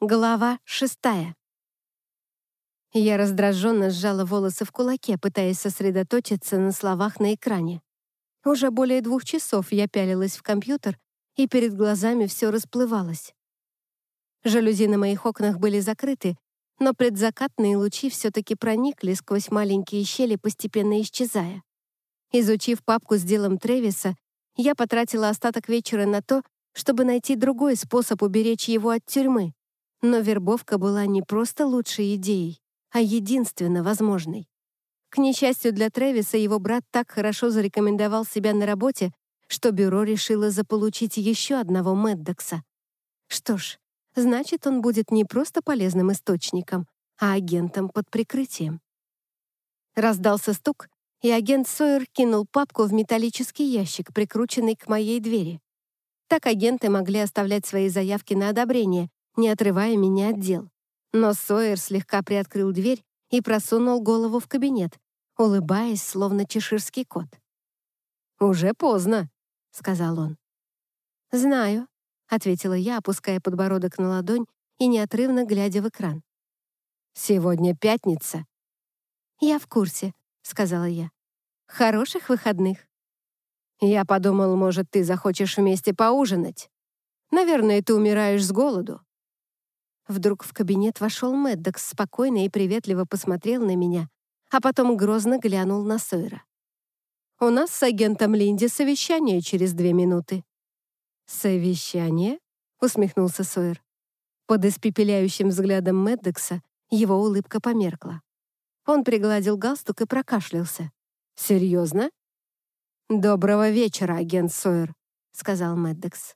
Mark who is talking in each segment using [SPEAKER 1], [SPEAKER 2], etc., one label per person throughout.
[SPEAKER 1] Глава шестая. Я раздраженно сжала волосы в кулаке, пытаясь сосредоточиться на словах на экране. Уже более двух часов я пялилась в компьютер, и перед глазами все расплывалось. Жалюзи на моих окнах были закрыты, но предзакатные лучи все-таки проникли сквозь маленькие щели, постепенно исчезая. Изучив папку с делом Тревиса, я потратила остаток вечера на то, чтобы найти другой способ уберечь его от тюрьмы. Но вербовка была не просто лучшей идеей, а единственно возможной. К несчастью для Трэвиса, его брат так хорошо зарекомендовал себя на работе, что бюро решило заполучить еще одного Мэддокса. Что ж, значит, он будет не просто полезным источником, а агентом под прикрытием. Раздался стук, и агент Сойер кинул папку в металлический ящик, прикрученный к моей двери. Так агенты могли оставлять свои заявки на одобрение, не отрывая меня от дел. Но Сойер слегка приоткрыл дверь и просунул голову в кабинет, улыбаясь, словно чеширский кот. «Уже поздно», — сказал он. «Знаю», — ответила я, опуская подбородок на ладонь и неотрывно глядя в экран. «Сегодня пятница». «Я в курсе», — сказала я. «Хороших выходных». «Я подумал, может, ты захочешь вместе поужинать. Наверное, ты умираешь с голоду». Вдруг в кабинет вошел Мэддокс, спокойно и приветливо посмотрел на меня, а потом грозно глянул на Сойера. «У нас с агентом Линди совещание через две минуты». «Совещание?» — усмехнулся Сойер. Под испепеляющим взглядом Мэддокса его улыбка померкла. Он пригладил галстук и прокашлялся. «Серьезно?» «Доброго вечера, агент Сойер», — сказал Мэддокс.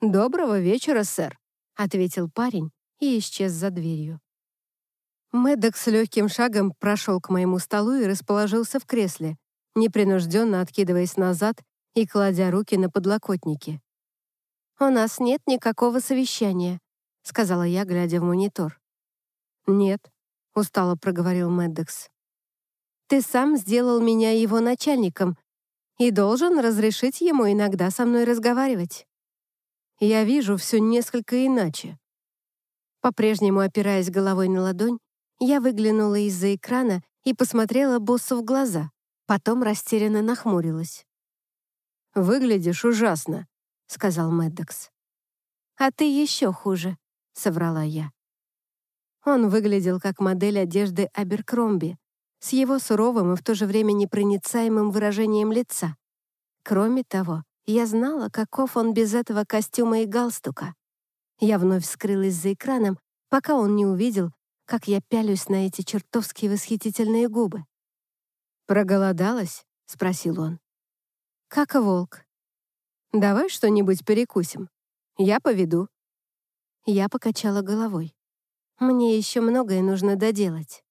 [SPEAKER 1] «Доброго вечера, сэр», — ответил парень и исчез за дверью. Мэддок с легким шагом прошел к моему столу и расположился в кресле, непринужденно откидываясь назад и кладя руки на подлокотники. «У нас нет никакого совещания», — сказала я, глядя в монитор. «Нет», — устало проговорил Мэддокс. «Ты сам сделал меня его начальником и должен разрешить ему иногда со мной разговаривать» я вижу все несколько иначе. По-прежнему опираясь головой на ладонь, я выглянула из-за экрана и посмотрела боссу в глаза, потом растерянно нахмурилась. «Выглядишь ужасно», — сказал Мэддокс. «А ты еще хуже», — соврала я. Он выглядел как модель одежды Аберкромби, с его суровым и в то же время непроницаемым выражением лица. Кроме того, я знала, каков он без этого костюма и галстука. Я вновь скрылась за экраном, пока он не увидел, как я пялюсь на эти чертовски восхитительные губы. «Проголодалась?» — спросил он. «Как волк». «Давай что-нибудь перекусим. Я поведу». Я покачала головой. «Мне еще многое нужно доделать».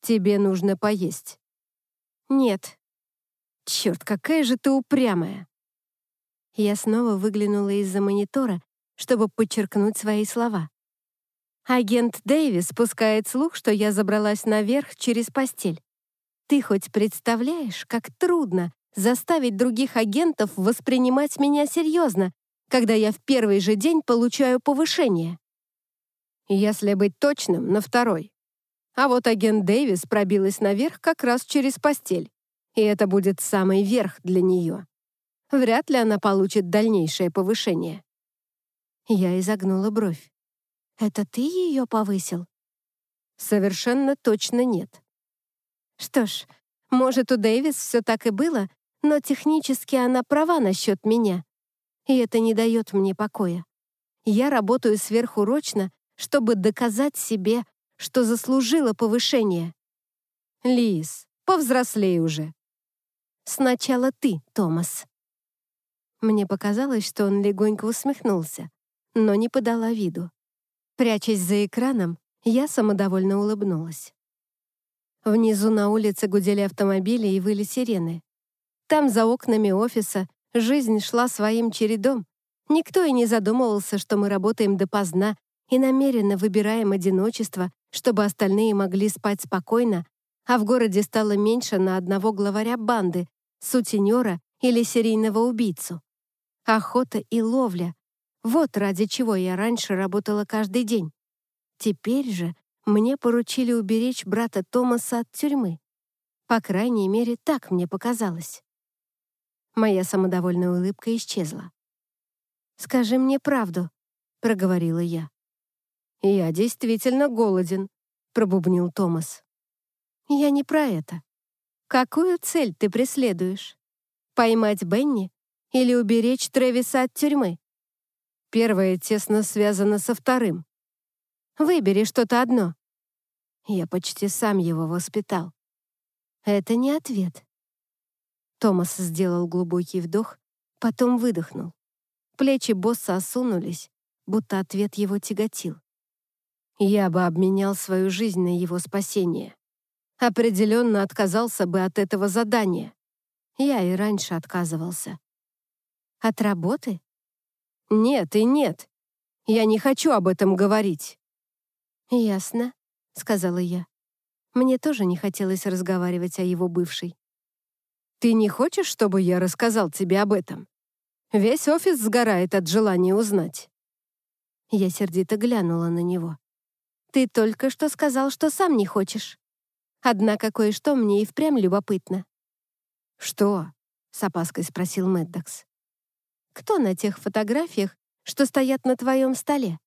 [SPEAKER 1] «Тебе нужно поесть». «Нет». «Черт, какая же ты упрямая!» Я снова выглянула из-за монитора, чтобы подчеркнуть свои слова. Агент Дэвис пускает слух, что я забралась наверх через постель. Ты хоть представляешь, как трудно заставить других агентов воспринимать меня серьезно, когда я в первый же день получаю повышение? Если быть точным, на второй. А вот агент Дэвис пробилась наверх как раз через постель, и это будет самый верх для нее вряд ли она получит дальнейшее повышение. Я изогнула бровь. «Это ты ее повысил?» «Совершенно точно нет». «Что ж, может, у Дэвис все так и было, но технически она права насчет меня, и это не дает мне покоя. Я работаю сверхурочно, чтобы доказать себе, что заслужила повышение». «Лиз, повзрослей уже». «Сначала ты, Томас». Мне показалось, что он легонько усмехнулся, но не подала виду. Прячась за экраном, я самодовольно улыбнулась. Внизу на улице гудели автомобили и выли сирены. Там, за окнами офиса, жизнь шла своим чередом. Никто и не задумывался, что мы работаем допоздна и намеренно выбираем одиночество, чтобы остальные могли спать спокойно, а в городе стало меньше на одного главаря банды, сутенера или серийного убийцу. Охота и ловля. Вот ради чего я раньше работала каждый день. Теперь же мне поручили уберечь брата Томаса от тюрьмы. По крайней мере, так мне показалось. Моя самодовольная улыбка исчезла. «Скажи мне правду», — проговорила я. «Я действительно голоден», — пробубнил Томас. «Я не про это. Какую цель ты преследуешь? Поймать Бенни или уберечь Трэвиса от тюрьмы?»
[SPEAKER 2] Первое тесно связано со вторым.
[SPEAKER 1] Выбери что-то одно. Я почти сам его воспитал. Это не ответ. Томас сделал глубокий вдох, потом выдохнул. Плечи босса осунулись, будто ответ его тяготил. Я бы обменял свою жизнь на его спасение. Определенно отказался бы от этого задания. Я и раньше отказывался. От работы?
[SPEAKER 2] Нет и нет. Я не хочу об этом говорить.
[SPEAKER 1] «Ясно», — сказала я. Мне тоже не хотелось разговаривать о его бывшей.
[SPEAKER 2] «Ты не хочешь, чтобы я рассказал тебе об этом? Весь офис сгорает от желания узнать».
[SPEAKER 1] Я сердито глянула на него. «Ты только что сказал, что сам не хочешь. Однако кое-что мне и впрямь любопытно».
[SPEAKER 2] «Что?» — с опаской спросил Мэддокс.
[SPEAKER 1] «Кто на тех фотографиях, что стоят на твоем столе?»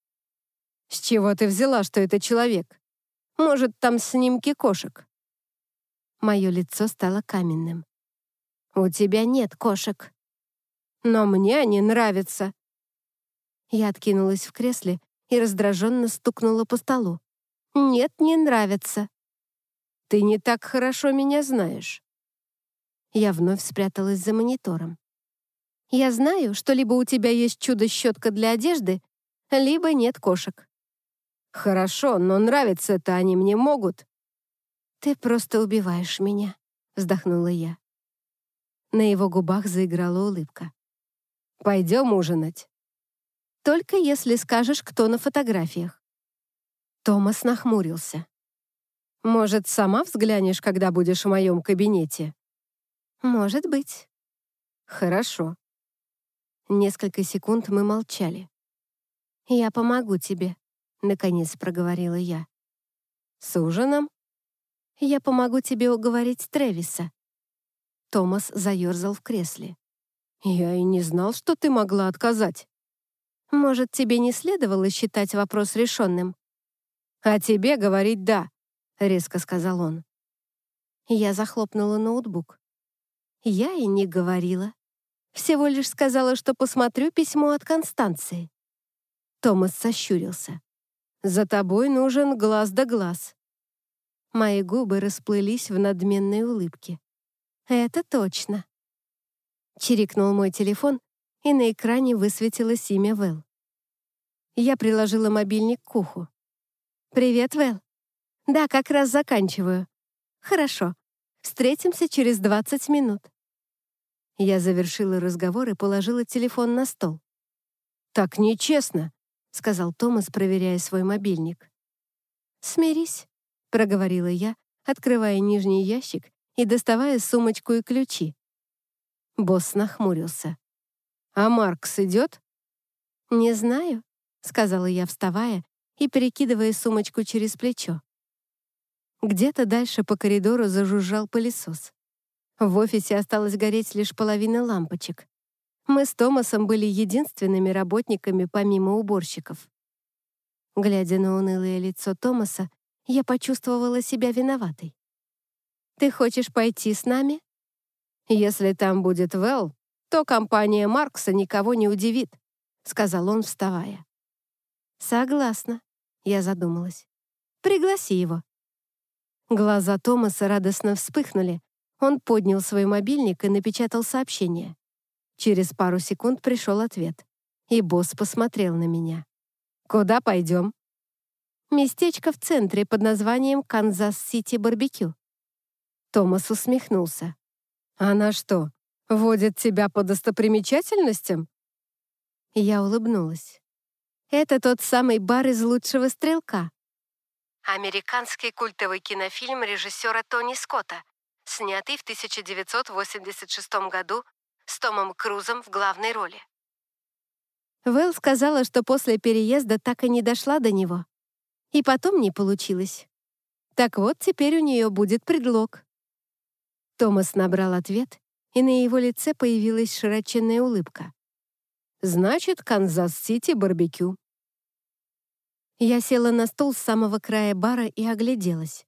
[SPEAKER 2] «С чего ты взяла, что это человек? Может, там снимки кошек?»
[SPEAKER 1] Мое лицо стало каменным. «У тебя нет кошек».
[SPEAKER 2] «Но мне они нравятся».
[SPEAKER 1] Я откинулась в кресле и раздраженно стукнула по столу. «Нет, не нравятся».
[SPEAKER 2] «Ты не так хорошо меня знаешь».
[SPEAKER 1] Я вновь спряталась за монитором. «Я знаю, что либо у тебя есть чудо-щетка для одежды, либо нет кошек».
[SPEAKER 2] «Хорошо, но нравится-то они мне могут».
[SPEAKER 1] «Ты просто убиваешь меня», — вздохнула я. На его губах заиграла улыбка.
[SPEAKER 2] «Пойдем ужинать».
[SPEAKER 1] «Только если скажешь, кто на фотографиях». Томас нахмурился.
[SPEAKER 2] «Может, сама взглянешь, когда будешь в моем кабинете?»
[SPEAKER 1] «Может быть».
[SPEAKER 2] «Хорошо».
[SPEAKER 1] Несколько секунд мы молчали. «Я помогу тебе», наконец проговорила я.
[SPEAKER 2] «С ужином?»
[SPEAKER 1] «Я помогу тебе уговорить Тревиса». Томас заерзал в кресле.
[SPEAKER 2] «Я и не знал, что ты могла отказать».
[SPEAKER 1] «Может, тебе не следовало считать вопрос решенным?»
[SPEAKER 2] «А тебе говорить «да», — резко сказал он.
[SPEAKER 1] Я захлопнула ноутбук. Я и не говорила. Всего лишь сказала, что посмотрю письмо от Констанции. Томас сощурился.
[SPEAKER 2] За тобой нужен глаз да глаз».
[SPEAKER 1] Мои губы расплылись в надменной улыбке. «Это точно». Чирикнул мой телефон, и на экране высветилось имя Вэл. Я приложила мобильник к уху. «Привет, Вэл. Да, как раз заканчиваю. Хорошо. Встретимся через 20 минут». Я завершила разговор и положила телефон на стол.
[SPEAKER 2] «Так нечестно», —
[SPEAKER 1] сказал Томас, проверяя свой мобильник. «Смирись», — проговорила я, открывая нижний ящик и доставая сумочку и ключи. Босс нахмурился.
[SPEAKER 2] «А Маркс идет?»
[SPEAKER 1] «Не знаю», — сказала я, вставая и перекидывая сумочку через плечо. Где-то дальше по коридору зажужжал пылесос. В офисе осталось гореть лишь половина лампочек. Мы с Томасом были единственными работниками помимо уборщиков. Глядя на унылое лицо Томаса, я почувствовала себя виноватой. «Ты хочешь пойти с нами?»
[SPEAKER 2] «Если там будет Вэл, то компания Маркса никого не удивит», — сказал он, вставая.
[SPEAKER 1] «Согласна», — я задумалась. «Пригласи его». Глаза Томаса радостно вспыхнули. Он поднял свой мобильник и напечатал сообщение. Через пару секунд пришел ответ, и босс посмотрел на меня.
[SPEAKER 2] «Куда пойдем?»
[SPEAKER 1] «Местечко в центре под названием Канзас-Сити Барбекю».
[SPEAKER 2] Томас усмехнулся. «Она что, водит тебя по достопримечательностям?»
[SPEAKER 1] Я улыбнулась. «Это тот самый бар из «Лучшего стрелка». Американский культовый кинофильм режиссера Тони Скотта, снятый в 1986 году с Томом Крузом в главной роли. Вэл сказала, что после переезда так и не дошла до него. И потом не получилось. Так вот, теперь у нее будет предлог. Томас набрал ответ, и на его лице появилась широченная улыбка. «Значит, Канзас-Сити барбекю». Я села на стул с самого края бара и огляделась.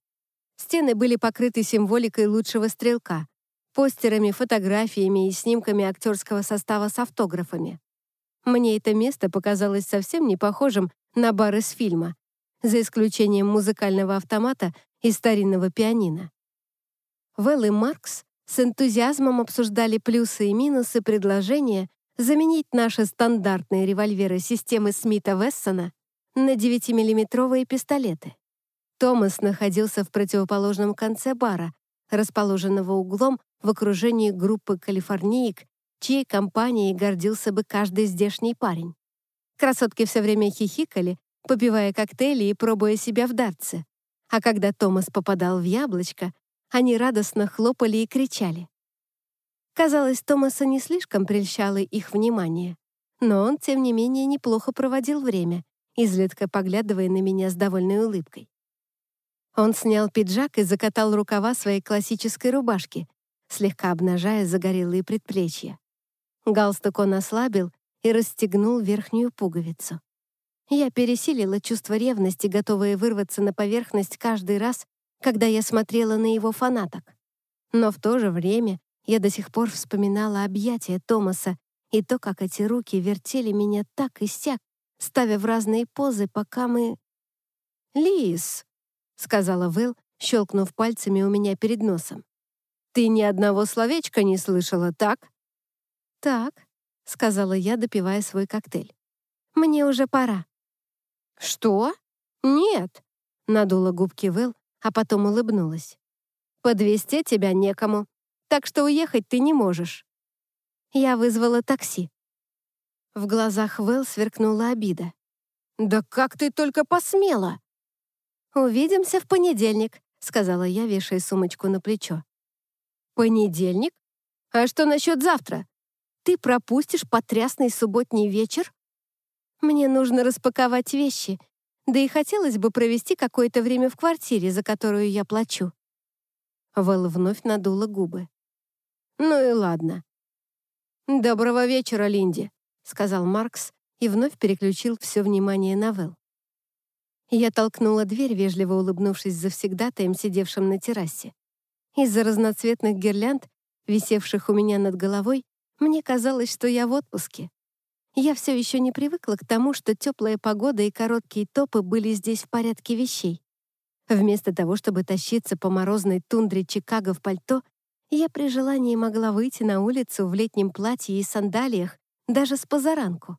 [SPEAKER 1] Стены были покрыты символикой лучшего стрелка, постерами, фотографиями и снимками актерского состава с автографами. Мне это место показалось совсем не похожим на бар из фильма, за исключением музыкального автомата и старинного пианино. Вэл и Маркс с энтузиазмом обсуждали плюсы и минусы предложения заменить наши стандартные револьверы системы Смита-Вессона на 9-миллиметровые пистолеты. Томас находился в противоположном конце бара, расположенного углом в окружении группы калифорниек чьей компанией гордился бы каждый здешний парень. Красотки все время хихикали, попивая коктейли и пробуя себя в дартсе. А когда Томас попадал в яблочко, они радостно хлопали и кричали. Казалось, Томаса не слишком прельщало их внимание, но он, тем не менее, неплохо проводил время, изредка поглядывая на меня с довольной улыбкой. Он снял пиджак и закатал рукава своей классической рубашки, слегка обнажая загорелые предплечья. Галстук он ослабил и расстегнул верхнюю пуговицу. Я пересилила чувство ревности, готовое вырваться на поверхность каждый раз, когда я смотрела на его фанаток. Но в то же время я до сих пор вспоминала объятия Томаса и то, как эти руки вертели меня так и сяк, ставя в разные позы, пока мы... «Лис», — сказала Вэл, щелкнув пальцами у меня перед носом. «Ты ни одного словечка не слышала, так?» «Так», — сказала я, допивая свой коктейль. «Мне уже пора». «Что? Нет», — надула губки Вэл, а потом улыбнулась. «Подвезти тебя некому, так что уехать ты не можешь». Я вызвала такси. В глазах Вэл сверкнула обида. «Да как ты только посмела!» «Увидимся в понедельник», — сказала я, вешая сумочку на плечо. «Понедельник? А что насчет завтра? Ты пропустишь потрясный субботний вечер? Мне нужно распаковать вещи, да и хотелось бы провести какое-то время в квартире, за которую я плачу». Вэл вновь надула губы. «Ну и ладно». «Доброго вечера, Линди», — сказал Маркс и вновь переключил все внимание на Вэл. Я толкнула дверь, вежливо улыбнувшись завсегдатаем, сидевшим на террасе. Из-за разноцветных гирлянд, висевших у меня над головой, мне казалось, что я в отпуске. Я все еще не привыкла к тому, что теплая погода и короткие топы были здесь в порядке вещей. Вместо того, чтобы тащиться по морозной тундре Чикаго в пальто, я при желании могла выйти на улицу в летнем платье и сандалиях, даже с позаранку.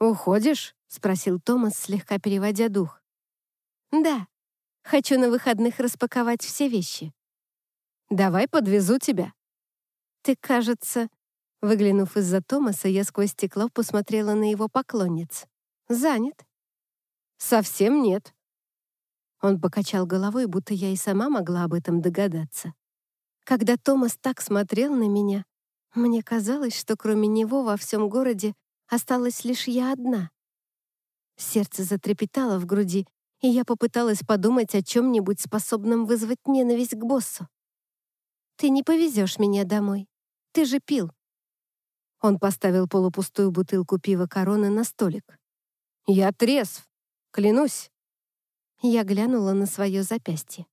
[SPEAKER 1] «Уходишь?» — спросил Томас, слегка переводя дух. «Да. Хочу на выходных распаковать все вещи». «Давай подвезу тебя». «Ты, кажется, Выглянув из-за Томаса, я сквозь стекло посмотрела на его поклонниц. «Занят?» «Совсем нет». Он покачал головой, будто я и сама могла об этом догадаться. Когда Томас так смотрел на меня, мне казалось, что кроме него во всем городе осталась лишь я одна. Сердце затрепетало в груди, и я попыталась подумать о чем-нибудь способном вызвать ненависть к боссу. «Ты не повезешь меня домой. Ты же пил. Он поставил полупустую бутылку пива короны на столик. «Я трезв, клянусь». Я глянула на свое запястье.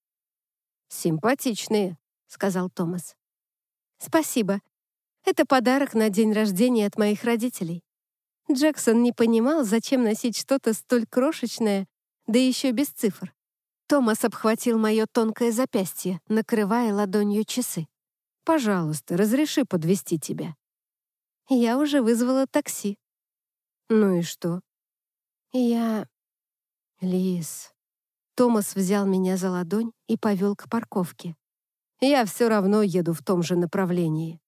[SPEAKER 1] «Симпатичные», — сказал Томас. «Спасибо. Это подарок на день рождения от моих родителей». Джексон не понимал, зачем носить что-то столь крошечное, да еще без цифр. Томас обхватил мое тонкое запястье, накрывая ладонью часы. «Пожалуйста, разреши подвести тебя». Я уже вызвала такси. Ну и что? Я... Лис. Томас взял меня за ладонь и повел к парковке. Я все равно еду в том же направлении.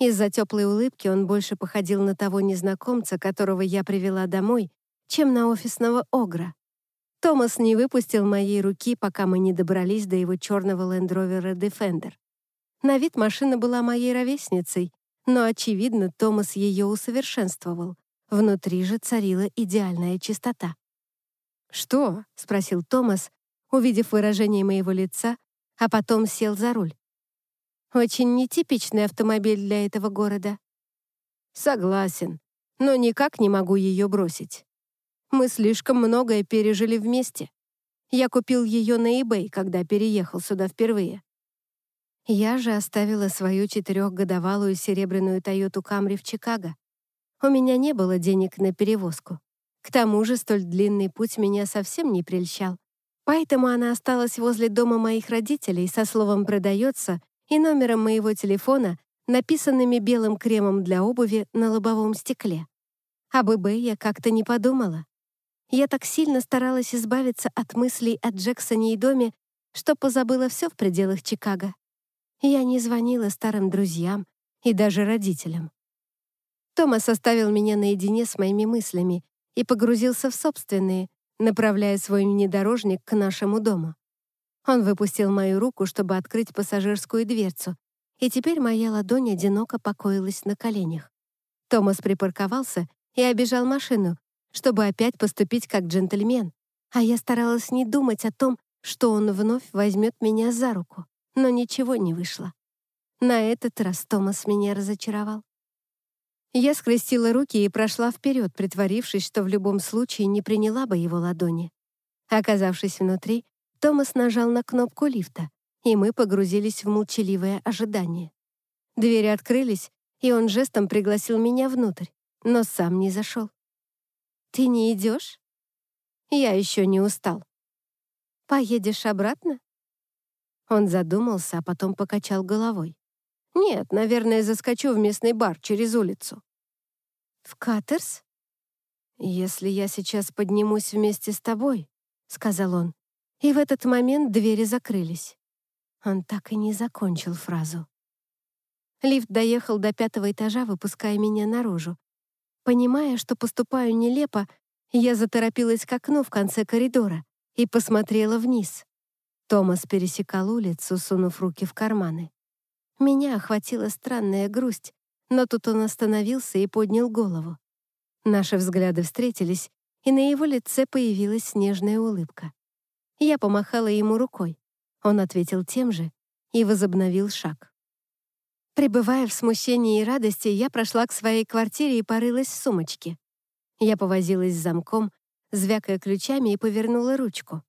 [SPEAKER 1] Из-за теплой улыбки он больше походил на того незнакомца, которого я привела домой, чем на офисного огра. Томас не выпустил моей руки, пока мы не добрались до его черного Rover Defender. На вид машина была моей ровесницей, но, очевидно, Томас ее усовершенствовал, Внутри же царила идеальная чистота. «Что?» — спросил Томас, увидев выражение моего лица, а потом сел за руль. «Очень нетипичный автомобиль для этого города». «Согласен, но никак не могу ее бросить. Мы слишком многое пережили вместе. Я купил ее на eBay, когда переехал сюда впервые. Я же оставила свою четырехгодовалую серебряную Тойоту Камри в Чикаго. У меня не было денег на перевозку. К тому же столь длинный путь меня совсем не прельщал. Поэтому она осталась возле дома моих родителей со словом «продается» и номером моего телефона, написанными белым кремом для обуви на лобовом стекле. Об eBay я как-то не подумала. Я так сильно старалась избавиться от мыслей о Джексоне и доме, что позабыла все в пределах Чикаго. Я не звонила старым друзьям и даже родителям. Томас оставил меня наедине с моими мыслями и погрузился в собственные, направляя свой внедорожник к нашему дому. Он выпустил мою руку, чтобы открыть пассажирскую дверцу, и теперь моя ладонь одиноко покоилась на коленях. Томас припарковался и обежал машину, чтобы опять поступить как джентльмен, а я старалась не думать о том, что он вновь возьмет меня за руку, но ничего не вышло. На этот раз Томас меня разочаровал. Я скрестила руки и прошла вперед, притворившись, что в любом случае не приняла бы его ладони. Оказавшись внутри, Томас нажал на кнопку лифта, и мы погрузились в молчаливое ожидание. Двери открылись, и он жестом пригласил меня внутрь, но сам не зашел. «Ты не идешь?» «Я еще не устал». «Поедешь обратно?» Он задумался, а потом покачал головой. «Нет, наверное, заскочу в местный бар через улицу». «В Каттерс?» «Если я сейчас поднимусь вместе с тобой», — сказал он. И в этот момент двери закрылись. Он так и не закончил фразу. Лифт доехал до пятого этажа, выпуская меня наружу, Понимая, что поступаю нелепо, я заторопилась к окну в конце коридора и посмотрела вниз. Томас пересекал улицу, сунув руки в карманы. Меня охватила странная грусть, но тут он остановился и поднял голову. Наши взгляды встретились, и на его лице появилась снежная улыбка. Я помахала ему рукой. Он ответил тем же и возобновил шаг. Пребывая в смущении и радости, я прошла к своей квартире и порылась в сумочке. Я повозилась с замком, звякая ключами и повернула ручку.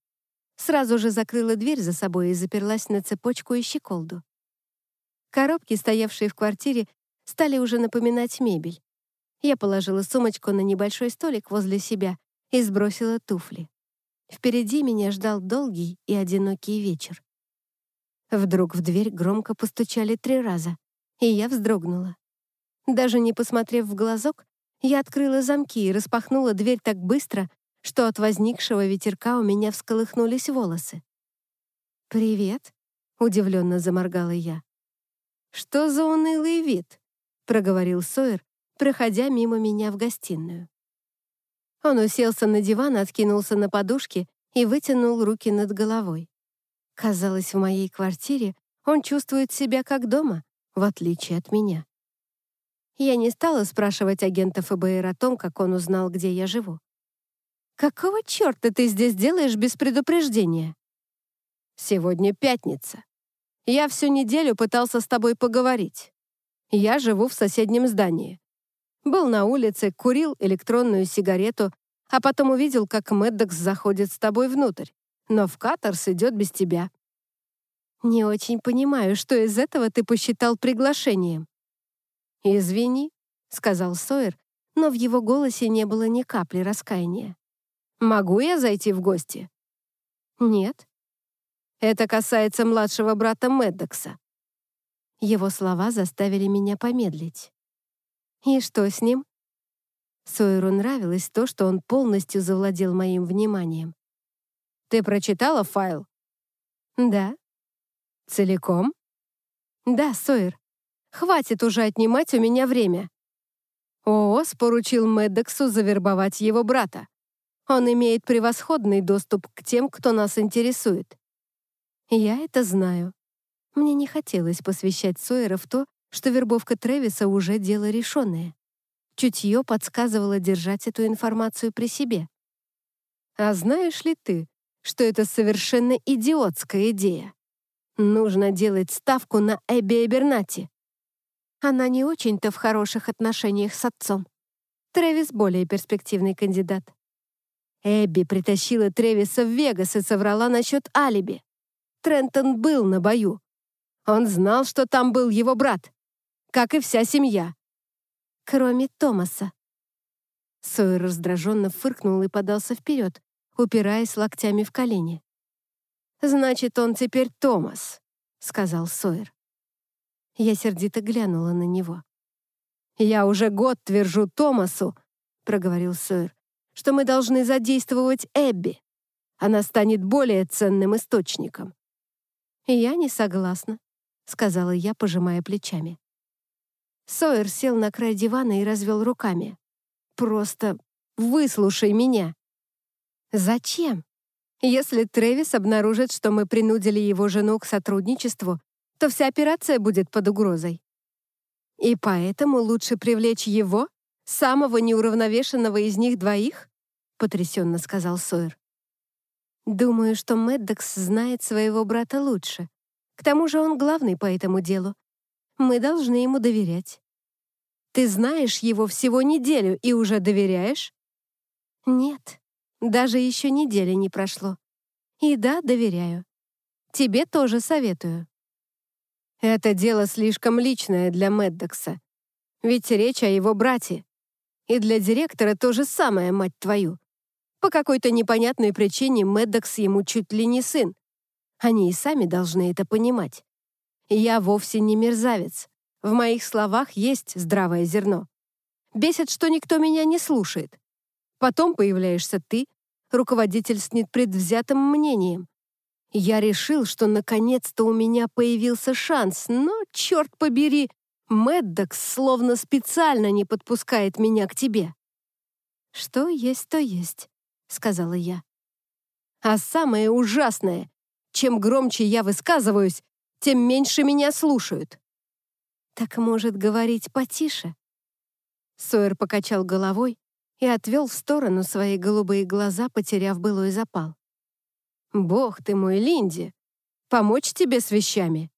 [SPEAKER 1] Сразу же закрыла дверь за собой и заперлась на цепочку и щеколду. Коробки, стоявшие в квартире, стали уже напоминать мебель. Я положила сумочку на небольшой столик возле себя и сбросила туфли. Впереди меня ждал долгий и одинокий вечер. Вдруг в дверь громко постучали три раза и я вздрогнула. Даже не посмотрев в глазок, я открыла замки и распахнула дверь так быстро, что от возникшего ветерка у меня всколыхнулись волосы. «Привет», — удивленно заморгала я. «Что за унылый вид?» — проговорил Сойер, проходя мимо меня в гостиную. Он уселся на диван, откинулся на подушке и вытянул руки над головой. Казалось, в моей квартире он чувствует себя как дома, в отличие от меня. Я не стала спрашивать агента ФБР о том, как он узнал, где я живу. «Какого черта ты здесь делаешь без предупреждения?» «Сегодня пятница. Я всю неделю пытался с тобой поговорить. Я живу в соседнем здании. Был на улице, курил электронную сигарету, а потом увидел, как Мэддокс заходит с тобой внутрь. Но в Катарс идет без тебя. «Не очень понимаю, что из этого ты посчитал приглашением». «Извини», — сказал Сойер, но в его голосе не было ни капли раскаяния. «Могу я зайти в гости?» «Нет». «Это касается младшего брата Меддокса». Его слова заставили меня помедлить. «И что с ним?» Сойеру нравилось то, что он полностью завладел моим вниманием. «Ты прочитала файл?» «Да», «Целиком?» «Да, Сойер. Хватит уже отнимать у меня время». ООС поручил Меддексу завербовать его брата. Он имеет превосходный доступ к тем, кто нас интересует. Я это знаю. Мне не хотелось посвящать Сойера в то, что вербовка Трэвиса уже дело решенное. Чутье подсказывало держать эту информацию при себе. А знаешь ли ты, что это совершенно идиотская идея? Нужно делать ставку на Эбби Эбернати. Она не очень-то в хороших отношениях с отцом. Трэвис более перспективный кандидат. Эбби притащила Тревиса в Вегас и соврала насчет алиби. Трентон был на бою. Он знал, что там был его брат, как и вся семья. Кроме Томаса. Сойер раздраженно фыркнул и подался вперед, упираясь локтями в колени. «Значит, он теперь Томас», — сказал Сойер. Я сердито глянула на него. «Я уже год твержу Томасу», — проговорил Сойер, «что мы должны задействовать Эбби. Она станет более ценным источником». «Я не согласна», — сказала я, пожимая плечами. Сойер сел на край дивана и развел руками. «Просто выслушай меня». «Зачем? Если Трэвис обнаружит, что мы принудили его жену к сотрудничеству, то вся операция будет под угрозой. И поэтому лучше привлечь его, самого неуравновешенного из них двоих?» потрясенно сказал Сойер. «Думаю, что Мэддокс знает своего брата лучше. К тому же он главный по этому делу. Мы должны ему доверять». «Ты знаешь его всего неделю и уже доверяешь?» «Нет, даже еще недели не прошло. И да, доверяю. Тебе тоже советую. Это дело слишком личное для Меддокса. Ведь речь о его брате. И для директора то же самое, мать твою. По какой-то непонятной причине Меддокс ему чуть ли не сын. Они и сами должны это понимать. Я вовсе не мерзавец. В моих словах есть здравое зерно. Бесит, что никто меня не слушает. Потом появляешься ты, руководитель с непредвзятым мнением. Я решил, что наконец-то у меня появился шанс, но, черт побери, Мэддокс словно специально не подпускает меня к тебе. «Что есть, то есть», — сказала я. «А самое ужасное, чем громче я высказываюсь, тем меньше меня слушают». «Так, может, говорить потише?» Сойер покачал головой, и отвел в сторону свои голубые глаза, потеряв былой запал. «Бог ты мой, Линди! Помочь тебе с вещами?»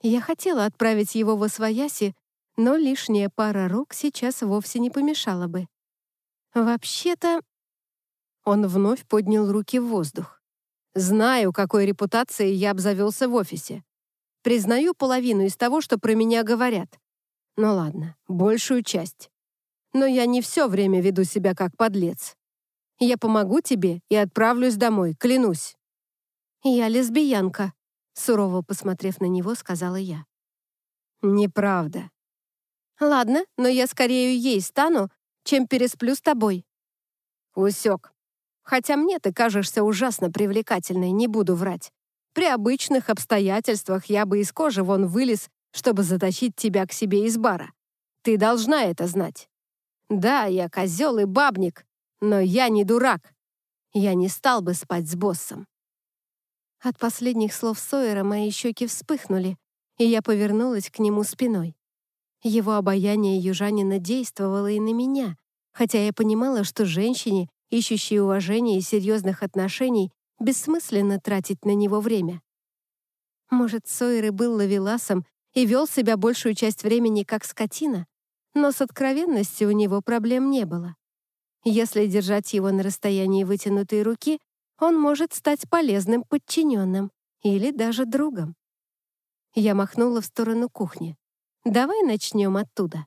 [SPEAKER 1] Я хотела отправить его во свояси, но лишняя пара рук сейчас вовсе не помешала бы. Вообще-то... Он вновь поднял руки в воздух. «Знаю, какой репутацией я обзавелся в офисе. Признаю половину из того, что про меня говорят. Ну ладно, большую часть но я не все время веду себя как подлец. Я помогу тебе и отправлюсь домой, клянусь». «Я лесбиянка», — сурово посмотрев на него, сказала я. «Неправда». «Ладно, но я скорее ей стану, чем пересплю с тобой». «Усек. Хотя мне ты кажешься ужасно привлекательной, не буду врать. При обычных обстоятельствах я бы из кожи вон вылез, чтобы затащить тебя к себе из бара. Ты должна это знать. Да, я козел и бабник, но я не дурак. Я не стал бы спать с боссом. От последних слов Сойера мои щеки вспыхнули, и я повернулась к нему спиной. Его обаяние южанина действовало и на меня, хотя я понимала, что женщине, ищущей уважения и серьезных отношений, бессмысленно тратить на него время. Может, Сойер и был ловеласом и вел себя большую часть времени как скотина? но с откровенностью у него проблем не было. Если держать его на расстоянии вытянутой руки, он может стать полезным подчиненным или даже другом. Я махнула в сторону кухни. «Давай начнем оттуда».